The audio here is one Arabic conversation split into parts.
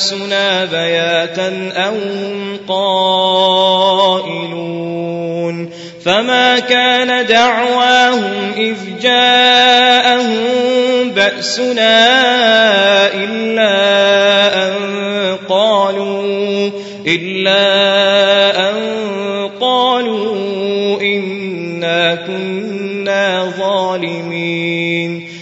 بأسنا بياتا أو هم قائلون فما كان دعواهم إذ جاءهم بأسنا إلا أن قالوا إلا أن قالوا إنا كنا ظالمين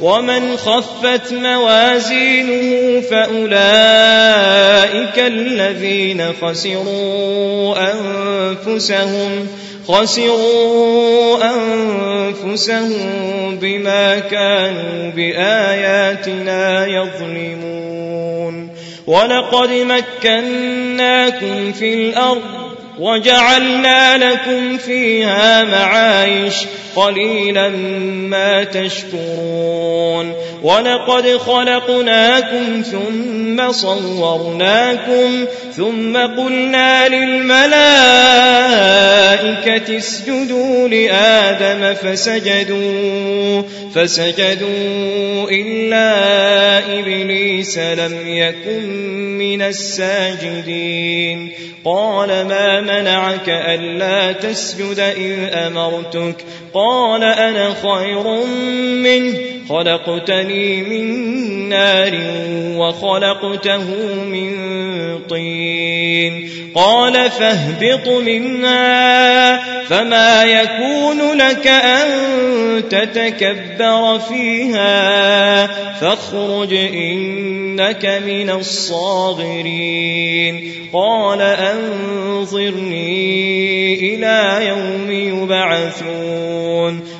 ومن خفت موازينه فأولئك الذين خسروا أنفسهم خسروا أنفسهم بما كانوا بآياتنا يظلمون. ولقد مكناكم في الأرض وجعلنا لكم فيها معايش قليلا ما تشكرون. ولقد خلقناكم ثم صورناكم ثم قلنا للملائكة اسجدوا لآدم فسجدوا فسجدوا إلا إبليس لم يكن من الساجدين. قال ما منعك ألا تسجد إذ أمرتك. قال أنا خير منه. خلقتني من نار وخلقته من طين. قال فاهبط منها فما يكون لك أن تتكبر فيها. فاخرج إنك من الصاغرين. قال أنظرني إلى يوم يبعثون.